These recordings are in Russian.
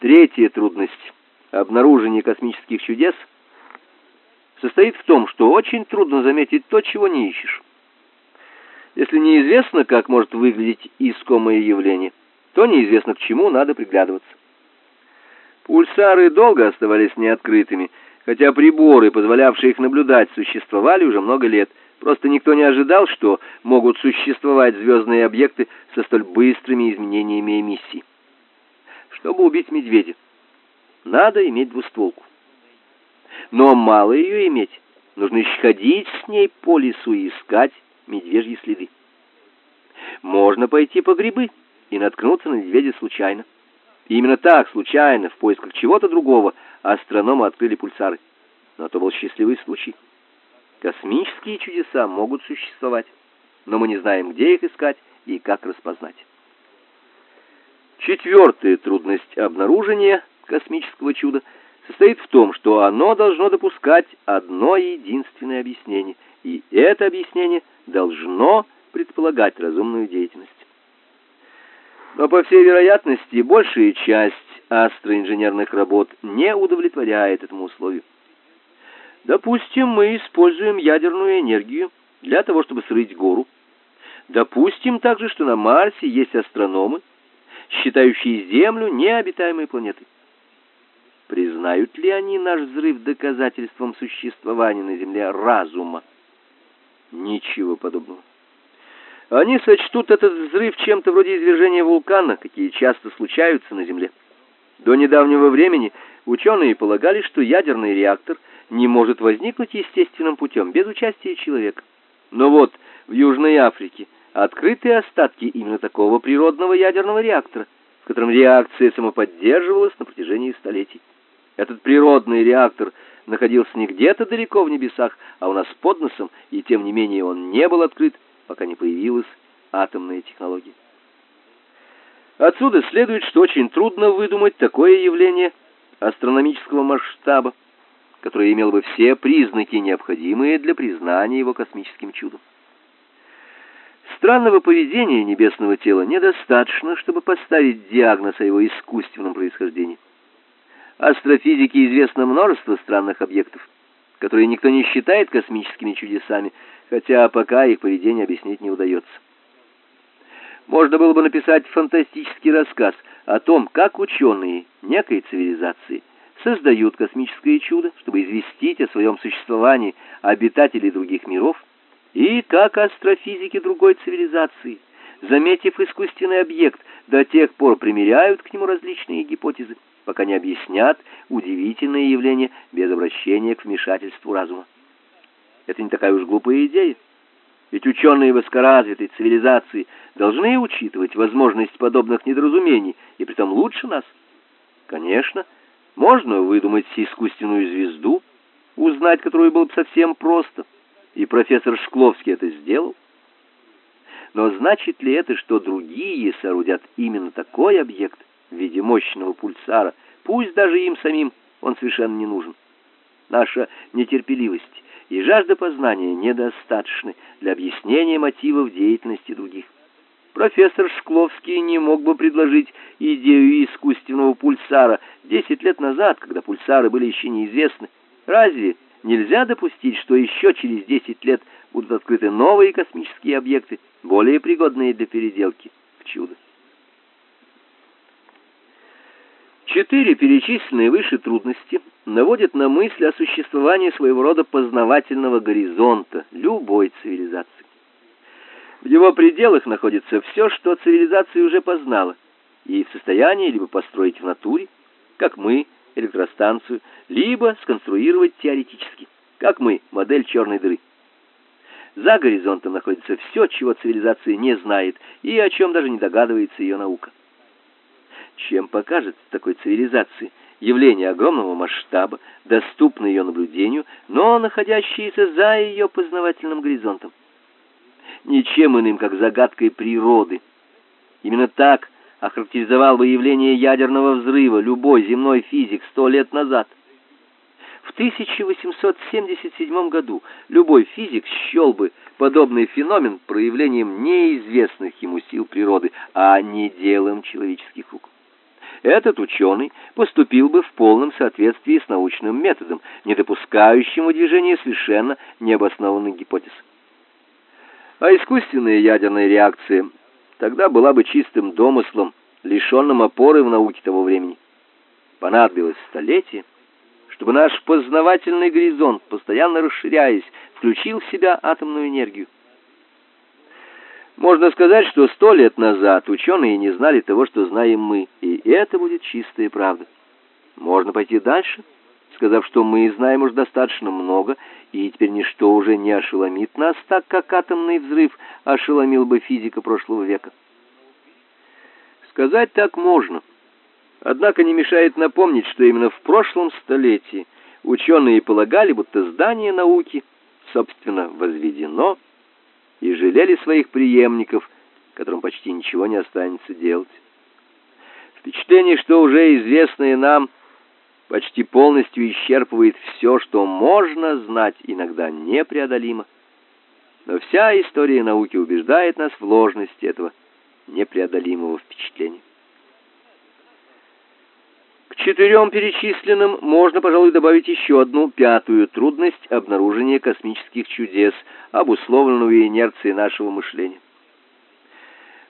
Третья трудность обнаружения космических чудес состоит в том, что очень трудно заметить то, чего не ищешь. Если неизвестно, как может выглядеть искомое явление, то неизвестно, к чему надо приглядываться. Пульсары долго оставались неоткрытыми, хотя приборы, позволявшие их наблюдать, существовали уже много лет. Просто никто не ожидал, что могут существовать звездные объекты со столь быстрыми изменениями эмиссии. Чтобы убить медведя, надо иметь двустволку. Но мало ее иметь. Нужно еще ходить с ней по лесу и искать медвежьи следы. Можно пойти по грибы и наткнуться на медведя случайно. И именно так, случайно, в поисках чего-то другого, астрономы открыли пульсары. Но это был счастливый случай. Космические чудеса могут существовать, но мы не знаем, где их искать и как распознать. Четвертая трудность обнаружения космического чуда состоит в том, что оно должно допускать одно единственное объяснение, и это объяснение должно предполагать разумную деятельность. Но, по всей вероятности, большая часть астроинженерных работ не удовлетворяет этому условию. Допустим, мы используем ядерную энергию для того, чтобы срыть гору. Допустим также, что на Марсе есть астрономы, считающие Землю необитаемой планетой. Признают ли они наш взрыв доказательством существования на Земле разума? Ничего подобного. Они сочтут этот взрыв чем-то вроде извержения вулкана, какие часто случаются на Земле. До недавнего времени ученые полагали, что ядерный реактор не может возникнуть естественным путем, без участия человека. Но вот в Южной Африке открыты остатки именно такого природного ядерного реактора, в котором реакция самоподдерживалась на протяжении столетий. Этот природный реактор находился не где-то далеко в небесах, а у нас под носом, и тем не менее он не был открыт, пока не появилась атомная технология. Отсюда следует, что очень трудно выдумать такое явление астрономического масштаба, которое имело бы все признаки, необходимые для признания его космическим чудом. Странного поведения небесного тела недостаточно, чтобы поставить диагноз о его искусственном происхождении. Астрофизике известно множество странных объектов, которые никто не считает космическими чудесами, хотя пока их поведение объяснить не удается. Можно было бы написать фантастический рассказ о том, как ученые некой цивилизации создают космическое чудо, чтобы известить о своем существовании обитателей других миров, и как астрофизики другой цивилизации, заметив искусственный объект, до тех пор примеряют к нему различные гипотезы, пока не объяснят удивительное явление без обращения к вмешательству разума. Это не такая уж глупая идея. Ведь ученые высокоразвитой цивилизации должны учитывать возможность подобных недоразумений, и притом лучше нас. Конечно, можно выдумать искусственную звезду, узнать которую было бы совсем просто, и профессор Шкловский это сделал. Но значит ли это, что другие соорудят именно такой объект в виде мощного пульсара, пусть даже им самим он совершенно не нужен? Наша нетерпеливость и жажда познания недостаточны для объяснения мотивов деятельности других. Профессор Шкловский не мог бы предложить идею искусственного пульсара 10 лет назад, когда пульсары были еще неизвестны. Разве нельзя допустить, что еще через 10 лет будут открыты новые космические объекты, более пригодные для переделки в чудо? Четыре перечисленные выше трудности наводят на мысль о существовании своего рода познавательного горизонта любой цивилизации. В его пределах находится все, что цивилизация уже познала, и в состоянии либо построить в натуре, как мы, электростанцию, либо сконструировать теоретически, как мы, модель черной дыры. За горизонтом находится все, чего цивилизация не знает и о чем даже не догадывается ее наука чем покажется такой цивилизации явление огромного масштаба, доступное ее наблюдению, но находящееся за ее познавательным горизонтом. Ничем иным, как загадкой природы. Именно так охарактеризовал бы явление ядерного взрыва любой земной физик сто лет назад. В 1877 году любой физик счел бы подобный феномен проявлением неизвестных ему сил природы, а не делом человеческих рук. этот ученый поступил бы в полном соответствии с научным методом, не допускающим выдвижения совершенно необоснованных гипотез. А искусственная ядерная реакция тогда была бы чистым домыслом, лишенным опоры в науке того времени. Понадобилось столетие, чтобы наш познавательный горизонт, постоянно расширяясь, включил в себя атомную энергию. Можно сказать, что сто лет назад ученые не знали того, что знаем мы, и это будет чистая правда. Можно пойти дальше, сказав, что мы знаем уже достаточно много, и теперь ничто уже не ошеломит нас так, как атомный взрыв ошеломил бы физика прошлого века. Сказать так можно. Однако не мешает напомнить, что именно в прошлом столетии ученые полагали, будто здание науки, собственно, возведено, и жалели своих преемников, которым почти ничего не останется делать. Впечатление, что уже известное нам, почти полностью исчерпывает все, что можно знать, иногда непреодолимо. Но вся история науки убеждает нас в ложности этого непреодолимого впечатления. К четырем перечисленным можно, пожалуй, добавить еще одну пятую трудность обнаружения космических чудес, обусловленную инерцией нашего мышления.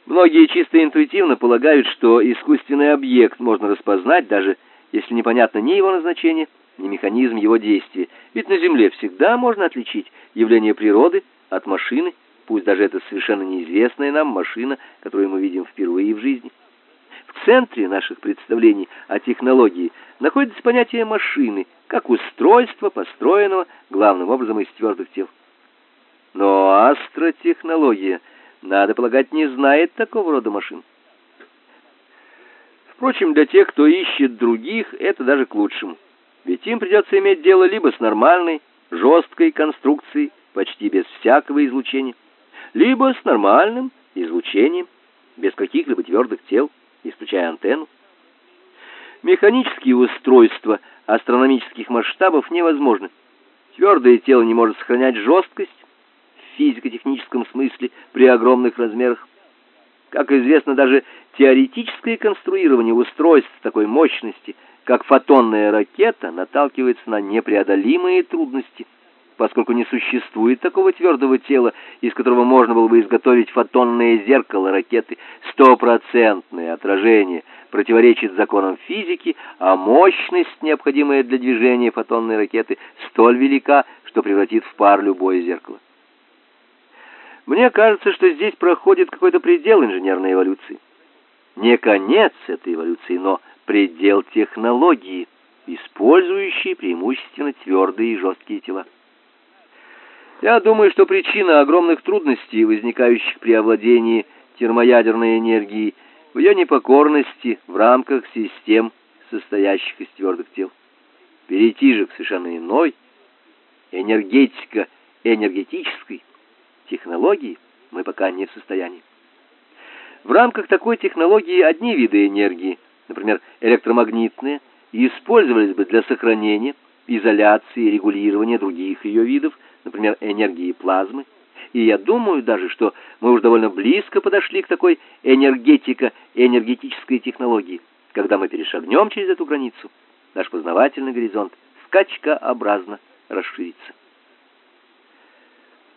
Многие чисто интуитивно полагают, что искусственный объект можно распознать, даже если непонятно ни его назначение, ни механизм его действия. Ведь на Земле всегда можно отличить явление природы от машины, пусть даже это совершенно неизвестная нам машина, которую мы видим впервые в жизни. В центре наших представлений о технологии находится понятие машины, как устройства, построенного главным образом из твердых тел. Но астротехнология, надо полагать, не знает такого рода машин. Впрочем, для тех, кто ищет других, это даже к лучшему. Ведь им придется иметь дело либо с нормальной, жесткой конструкцией, почти без всякого излучения, либо с нормальным излучением, без каких-либо твердых тел исключая антенну. Механические устройства астрономических масштабов невозможны. Твердое тело не может сохранять жесткость в физико-техническом смысле при огромных размерах. Как известно, даже теоретическое конструирование устройств такой мощности, как фотонная ракета, наталкивается на непреодолимые трудности – поскольку не существует такого твердого тела, из которого можно было бы изготовить фотонное зеркало ракеты. Стопроцентное отражение противоречит законам физики, а мощность, необходимая для движения фотонной ракеты, столь велика, что превратит в пар любое зеркало. Мне кажется, что здесь проходит какой-то предел инженерной эволюции. Не конец этой эволюции, но предел технологии, использующей преимущественно твердые и жесткие тела. Я думаю, что причина огромных трудностей, возникающих при овладении термоядерной энергией, в ее непокорности в рамках систем, состоящих из твердых тел. Перейти же к совершенно иной, энергетико-энергетической технологии мы пока не в состоянии. В рамках такой технологии одни виды энергии, например, электромагнитные, использовались бы для сохранения, изоляции и регулирования других ее видов, например, энергии плазмы, и я думаю даже, что мы уж довольно близко подошли к такой энергетико-энергетической технологии. Когда мы перешагнем через эту границу, наш познавательный горизонт скачкообразно расширится.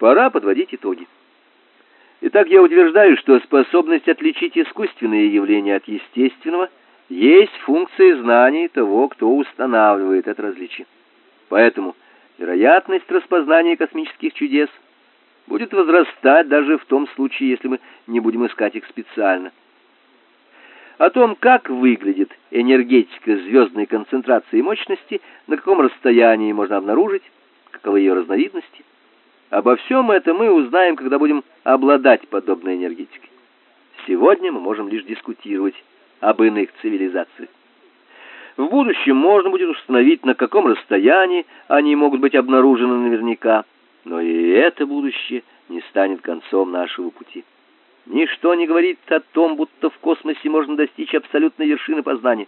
Пора подводить итоги. Итак, я утверждаю, что способность отличить искусственное явление от естественного есть функция знаний того, кто устанавливает это различие. Поэтому вероятность распознания космических чудес будет возрастать даже в том случае, если мы не будем искать их специально. О том, как выглядит энергетика звездной концентрации и мощности, на каком расстоянии можно обнаружить, каковы ее разновидности, обо всем этом мы узнаем, когда будем обладать подобной энергетикой. Сегодня мы можем лишь дискутировать об иных цивилизациях. В будущем можно будет установить, на каком расстоянии они могут быть обнаружены наверняка, но и это будущее не станет концом нашего пути. Ничто не говорит о том, будто в космосе можно достичь абсолютной вершины познания.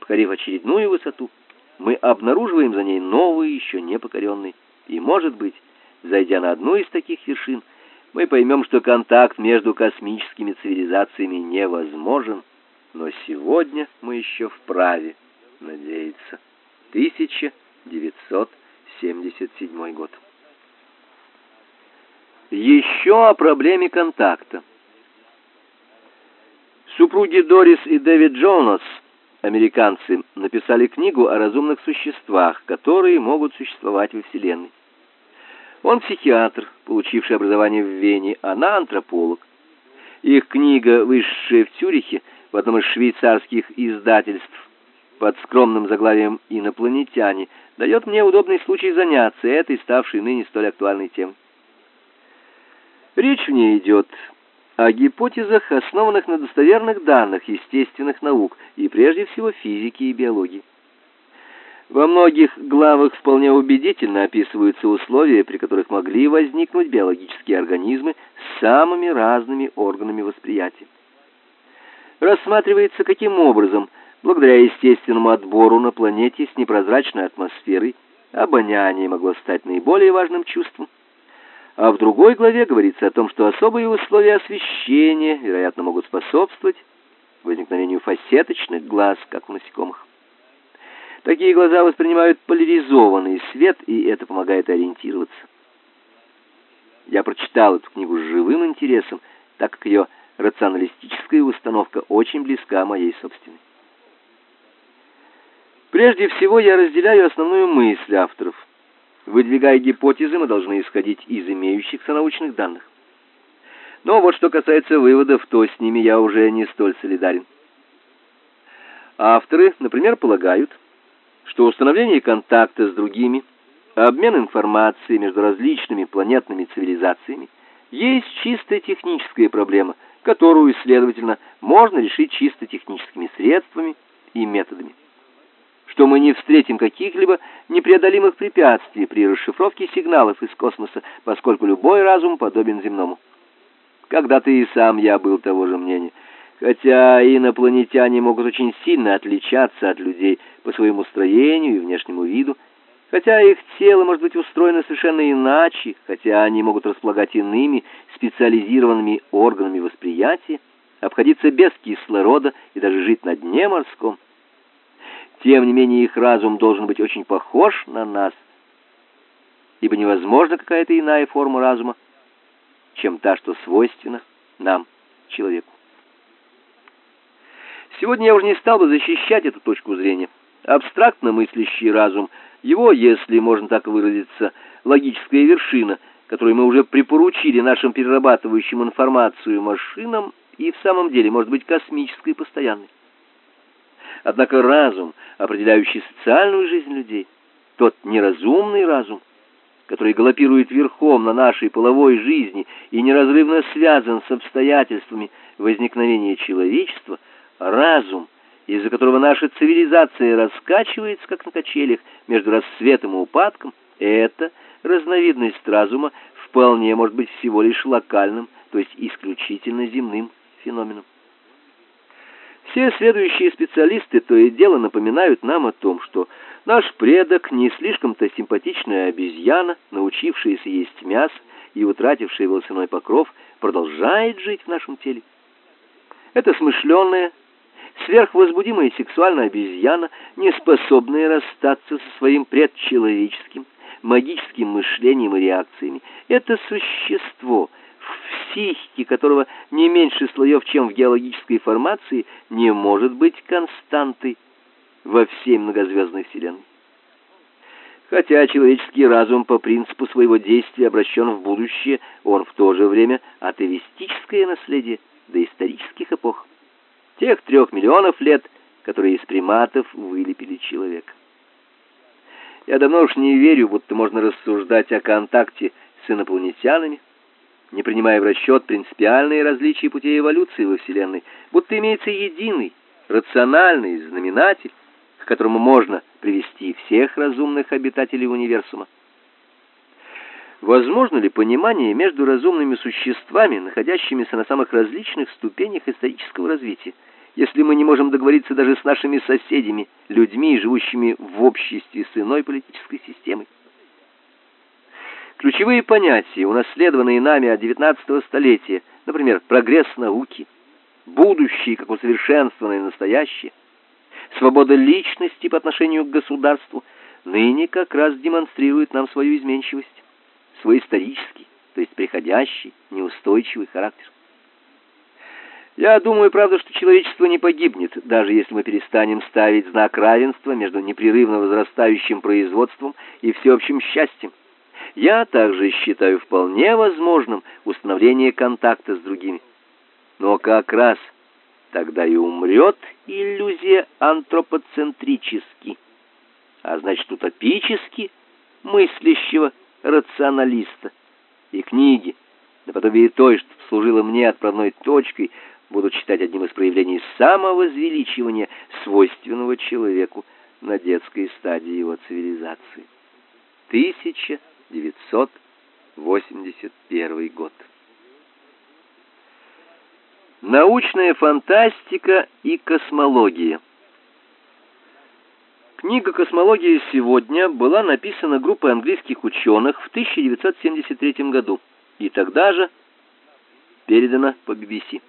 Покорив очередную высоту, мы обнаруживаем за ней новые, еще не покоренные. И, может быть, зайдя на одну из таких вершин, мы поймем, что контакт между космическими цивилизациями невозможен, но сегодня мы еще вправе надеяться. 1977 год. Еще о проблеме контакта. Супруги Дорис и Дэвид Джонас, американцы, написали книгу о разумных существах, которые могут существовать во Вселенной. Он психиатр, получивший образование в Вене, она антрополог. Их книга, вышедшая в Цюрихе в одном из швейцарских издательств под скромным заглавием «Инопланетяне», дает мне удобный случай заняться этой, ставшей ныне столь актуальной темой. Речь в ней идет о гипотезах, основанных на достоверных данных естественных наук и прежде всего физики и биологии. Во многих главах вполне убедительно описываются условия, при которых могли возникнуть биологические организмы с самыми разными органами восприятия. Рассматривается, каким образом, благодаря естественному отбору на планете с непрозрачной атмосферой, обоняние могло стать наиболее важным чувством, а в другой главе говорится о том, что особые условия освещения, вероятно, могут способствовать возникновению фасеточных глаз, как у насекомых. Такие глаза воспринимают поляризованный свет, и это помогает ориентироваться. Я прочитал эту книгу с живым интересом, так как ее рационалистическая установка очень близка моей собственной. Прежде всего, я разделяю основную мысль авторов – Выдвигая гипотезы, мы должны исходить из имеющихся научных данных. Но вот что касается выводов, то с ними я уже не столь солидарен. Авторы, например, полагают, что установление контакта с другими, обмен информацией между различными планетными цивилизациями есть чисто техническая проблема, которую, следовательно, можно решить чисто техническими средствами и методами что мы не встретим каких-либо непреодолимых препятствий при расшифровке сигналов из космоса, поскольку любой разум подобен земному. Когда-то и сам я был того же мнения. Хотя инопланетяне могут очень сильно отличаться от людей по своему строению и внешнему виду, хотя их тело может быть устроено совершенно иначе, хотя они могут располагать иными специализированными органами восприятия, обходиться без кислорода и даже жить на дне морском. Тем не менее их разум должен быть очень похож на нас, ибо невозможна какая-то иная форма разума, чем та, что свойственна нам, человеку. Сегодня я уже не стал бы защищать эту точку зрения. Абстрактно мыслящий разум, его, если можно так выразиться, логическая вершина, которую мы уже припоручили нашим перерабатывающим информацию машинам, и в самом деле может быть космической и постоянной. Однако разум, определяющий социальную жизнь людей, тот неразумный разум, который галопирует верхом на нашей половой жизни и неразрывно связан с обстоятельствами возникновения человечества, разум, из-за которого наша цивилизация раскачивается, как на качелях, между рассветом и упадком, это разновидность разума вполне может быть всего лишь локальным, то есть исключительно земным феноменом. Все следующие специалисты то и дело напоминают нам о том, что наш предок не слишком-то симпатичная обезьяна, научившаяся есть мясо и утратившая волосяной покров, продолжает жить в нашем теле. Это смышленая, сверхвозбудимая сексуальная обезьяна, не способная расстаться со своим предчеловеческим, магическим мышлением и реакциями. Это существо — в психике которого не меньше слоев, чем в геологической формации, не может быть константой во всей многозвездной Вселенной. Хотя человеческий разум по принципу своего действия обращен в будущее, он в то же время атеистическое наследие доисторических эпох. Тех трех миллионов лет, которые из приматов вылепили человека. Я давно уж не верю, будто можно рассуждать о контакте с инопланетянами, не принимая в расчет принципиальные различия путей эволюции во Вселенной, будто имеется единый, рациональный знаменатель, к которому можно привести всех разумных обитателей универсума. Возможно ли понимание между разумными существами, находящимися на самых различных ступенях исторического развития, если мы не можем договориться даже с нашими соседями, людьми, живущими в обществе с иной политической системой? Ключевые понятия, унаследованные нами от XIX столетия, например, прогресс науки, будущее как усовершенствованное настоящее, свобода личности по отношению к государству, ныне как раз демонстрирует нам свою изменчивость, свой исторический, то есть приходящий, неустойчивый характер. Я думаю, правда, что человечество не погибнет, даже если мы перестанем ставить знак равенства между непрерывно возрастающим производством и всеобщим счастьем. Я также считаю вполне возможным установление контакта с другими. Но как раз тогда и умрет иллюзия антропоцентрически, а значит утопически мыслящего рационалиста. И книги, наподобие той, что служила мне отправной точкой, будут считать одним из проявлений самовозвеличивания, свойственного человеку на детской стадии его цивилизации. 1981 год. Научная фантастика и космология. Книга «Космология сегодня» была написана группой английских ученых в 1973 году и тогда же передана по BBC.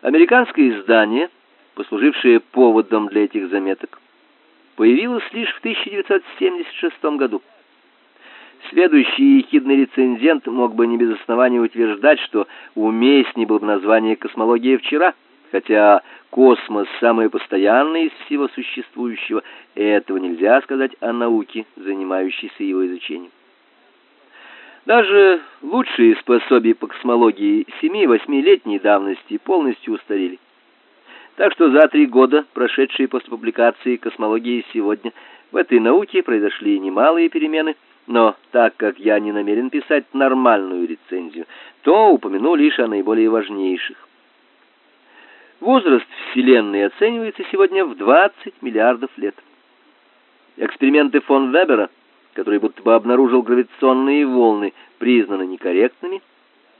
Американское издание, послужившее поводом для этих заметок, появилось лишь в 1976 году. Следующий ехидный рецензент мог бы не без основания утверждать, что уместнее было бы название «Космология вчера», хотя космос самый постоянный из всего существующего, этого нельзя сказать о науке, занимающейся его изучением. Даже лучшие способия по космологии 7-8-летней давности полностью устарели. Так что за три года, прошедшие после публикации «Космологии сегодня», в этой науке произошли немалые перемены, но так как я не намерен писать нормальную рецензию, то упомяну лишь о наиболее важнейших. Возраст Вселенной оценивается сегодня в 20 миллиардов лет. Эксперименты фон Вебера – который будто бы обнаружил гравитационные волны, признаны некорректными,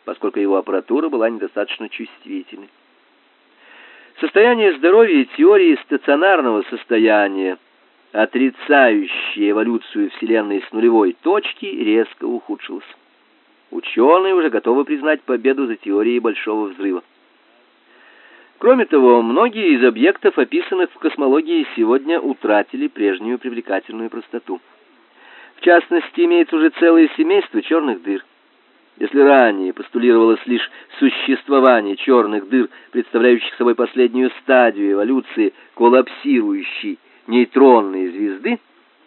поскольку его аппаратура была недостаточно чувствительной. Состояние здоровья теории стационарного состояния, отрицающей эволюцию Вселенной с нулевой точки, резко ухудшилось. Ученые уже готовы признать победу за теорией Большого взрыва. Кроме того, многие из объектов, описанных в космологии сегодня, утратили прежнюю привлекательную простоту. В частности, имеется уже целое семейство черных дыр. Если ранее постулировалось лишь существование черных дыр, представляющих собой последнюю стадию эволюции коллапсирующей нейтронной звезды,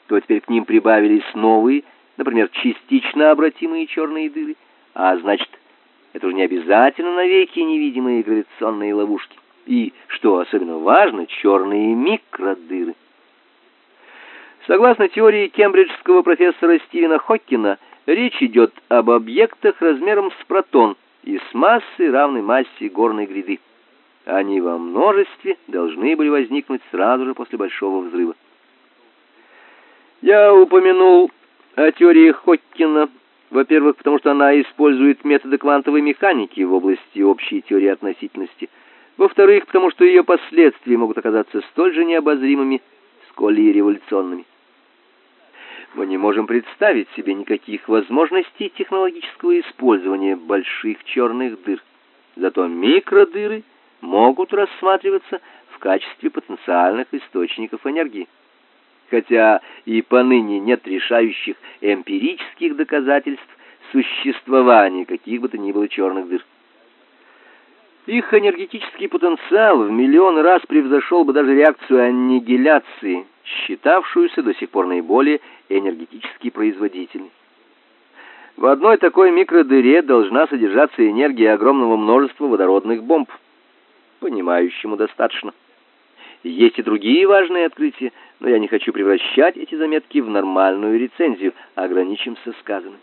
то теперь к ним прибавились новые, например, частично обратимые черные дыры, а значит, это уже не обязательно навеки невидимые гравитационные ловушки. И, что особенно важно, черные микродыры. Согласно теории кембриджского профессора Стивена Хоккина, речь идет об объектах размером с протон и с массой, равной массе горной гряды. Они во множестве должны были возникнуть сразу же после большого взрыва. Я упомянул о теории Хоккина, во-первых, потому что она использует методы квантовой механики в области общей теории относительности. Во-вторых, потому что ее последствия могут оказаться столь же необозримыми, сколь и революционными. Мы не можем представить себе никаких возможностей технологического использования больших черных дыр. Зато микродыры могут рассматриваться в качестве потенциальных источников энергии. Хотя и поныне нет решающих эмпирических доказательств существования каких бы то ни было черных дыр. Их энергетический потенциал в миллион раз превзошел бы даже реакцию аннигиляции, считавшуюся до сих пор наиболее энергетически производительной. В одной такой микродыре должна содержаться энергия огромного множества водородных бомб. Понимающему достаточно. Есть и другие важные открытия, но я не хочу превращать эти заметки в нормальную рецензию, ограничимся сказанным.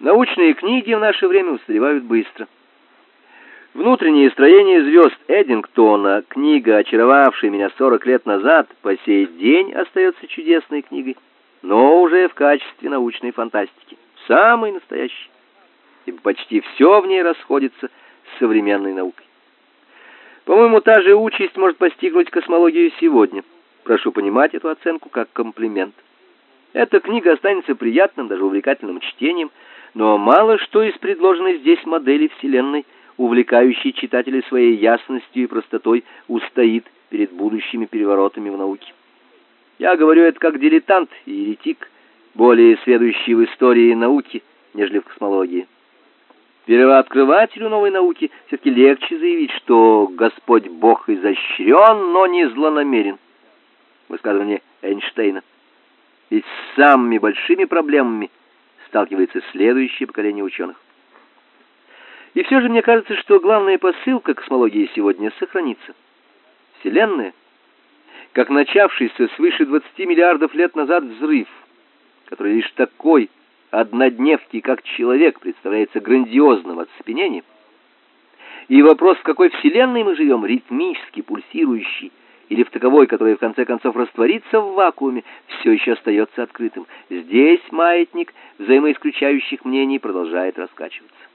Научные книги в наше время устаревают быстро. Внутреннее строение звезд Эдингтона, книга, очаровавшая меня 40 лет назад, по сей день остается чудесной книгой, но уже в качестве научной фантастики, самой настоящей. Ибо почти все в ней расходится с современной наукой. По-моему, та же участь может постигнуть космологию сегодня. Прошу понимать эту оценку как комплимент. Эта книга останется приятным, даже увлекательным чтением, но мало что из предложенной здесь модели Вселенной – увлекающий читателей своей ясностью и простотой, устоит перед будущими переворотами в науке. Я говорю это как дилетант и еретик, более сведущий в истории науки, нежели в космологии. Первооткрывателю новой науки все-таки легче заявить, что Господь Бог изощрен, но не злонамерен. Высказывание Эйнштейна. Ведь с самыми большими проблемами сталкивается следующее поколение ученых. И все же мне кажется, что главная посылка космологии сегодня сохранится. Вселенная, как начавшийся свыше 20 миллиардов лет назад взрыв, который лишь такой однодневки, как человек, представляется грандиозным оцепенением, и вопрос, в какой вселенной мы живем, ритмически пульсирующий, или в таковой, которая в конце концов растворится в вакууме, все еще остается открытым. Здесь маятник взаимоисключающих мнений продолжает раскачиваться.